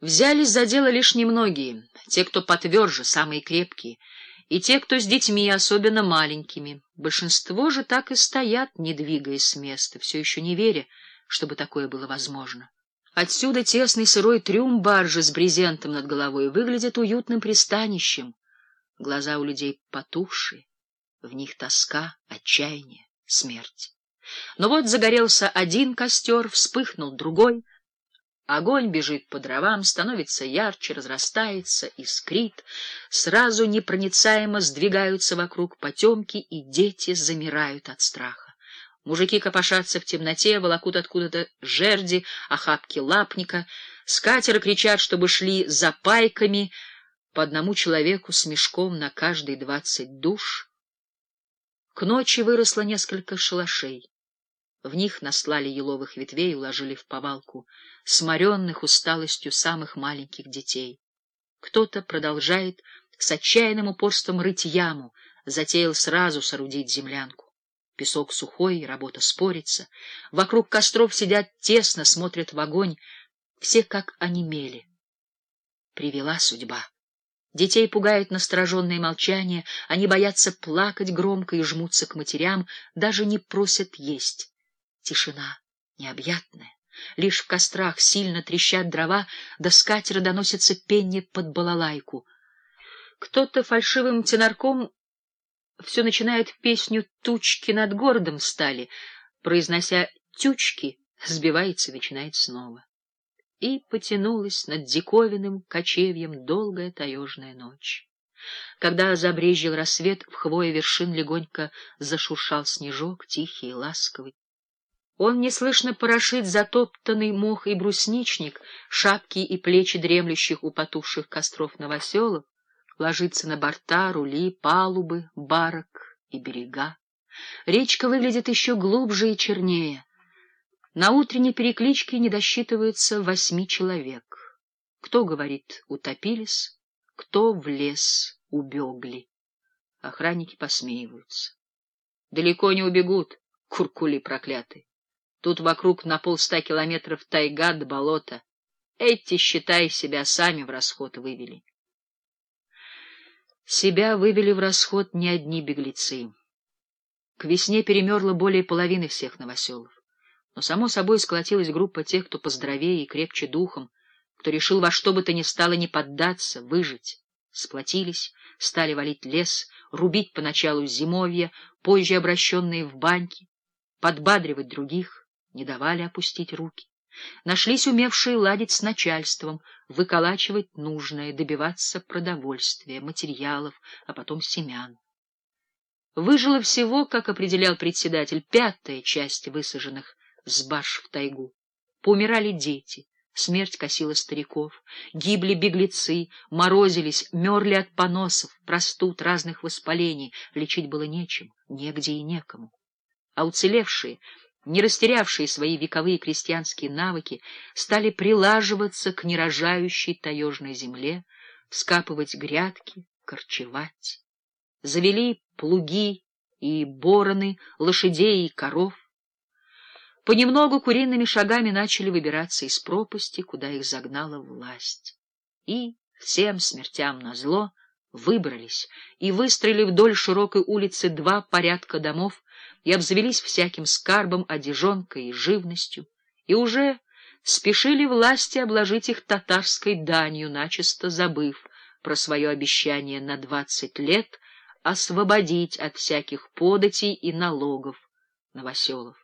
Взялись за дело лишь немногие, те, кто потверже, самые крепкие, и те, кто с детьми, особенно маленькими. Большинство же так и стоят, не двигаясь с места, все еще не веря, чтобы такое было возможно. Отсюда тесный сырой трюм баржи с брезентом над головой выглядит уютным пристанищем. Глаза у людей потухшие, в них тоска, отчаяние, смерть. Но вот загорелся один костер, вспыхнул другой — Огонь бежит по дровам, становится ярче, разрастается, искрит. Сразу непроницаемо сдвигаются вокруг потемки, и дети замирают от страха. Мужики копошатся в темноте, волокут откуда-то жерди, охапки лапника. Скатеры кричат, чтобы шли за пайками, по одному человеку с мешком на каждые двадцать душ. К ночи выросло несколько шалашей. В них наслали еловых ветвей и уложили в повалку, сморенных усталостью самых маленьких детей. Кто-то продолжает с отчаянным упорством рыть яму, затеял сразу соорудить землянку. Песок сухой, работа спорится. Вокруг костров сидят тесно, смотрят в огонь. Все как онемели. Привела судьба. Детей пугает настороженное молчание, они боятся плакать громко и жмутся к матерям, даже не просят есть. Тишина необъятная. Лишь в кострах сильно трещат дрова, до скатера доносится пенье под балалайку. Кто-то фальшивым тенарком все начинает песню «Тучки над городом стали», произнося «тючки», сбивается и начинает снова. И потянулась над диковинным кочевьем долгая таежная ночь. Когда забрезжил рассвет, в хвое вершин легонько зашуршал снежок, тихий и ласковый. Он неслышно порошит затоптанный мох и брусничник, шапки и плечи дремлющих у потухших костров новоселов, ложится на борта, рули, палубы, барок и берега. Речка выглядит еще глубже и чернее. На утренней перекличке не досчитывается восьми человек. Кто, говорит, утопились, кто в лес убегли. Охранники посмеиваются. Далеко не убегут, куркули проклятые. Тут вокруг на полста километров тайга до болота. Эти, считай, себя сами в расход вывели. Себя вывели в расход не одни беглецы. К весне перемерло более половины всех новоселов. Но, само собой, сколотилась группа тех, кто поздоровее и крепче духом, кто решил во что бы то ни стало не поддаться, выжить. Сплотились, стали валить лес, рубить поначалу зимовья, позже обращенные в баньки, подбадривать других — не давали опустить руки. Нашлись умевшие ладить с начальством, выколачивать нужное, добиваться продовольствия, материалов, а потом семян. Выжило всего, как определял председатель, пятая часть высаженных с баш в тайгу. Поумирали дети, смерть косила стариков, гибли беглецы, морозились, мерли от поносов, простуд, разных воспалений, лечить было нечем, негде и некому. А уцелевшие — не растерявшие свои вековые крестьянские навыки, стали прилаживаться к нерожающей таежной земле, вскапывать грядки, корчевать. Завели плуги и бороны, лошадей и коров. Понемногу куриными шагами начали выбираться из пропасти, куда их загнала власть. И, всем смертям назло, выбрались и выстроили вдоль широкой улицы два порядка домов, и обзавелись всяким скарбом, одежонкой и живностью, и уже спешили власти обложить их татарской данью, начисто забыв про свое обещание на двадцать лет освободить от всяких податей и налогов новоселов.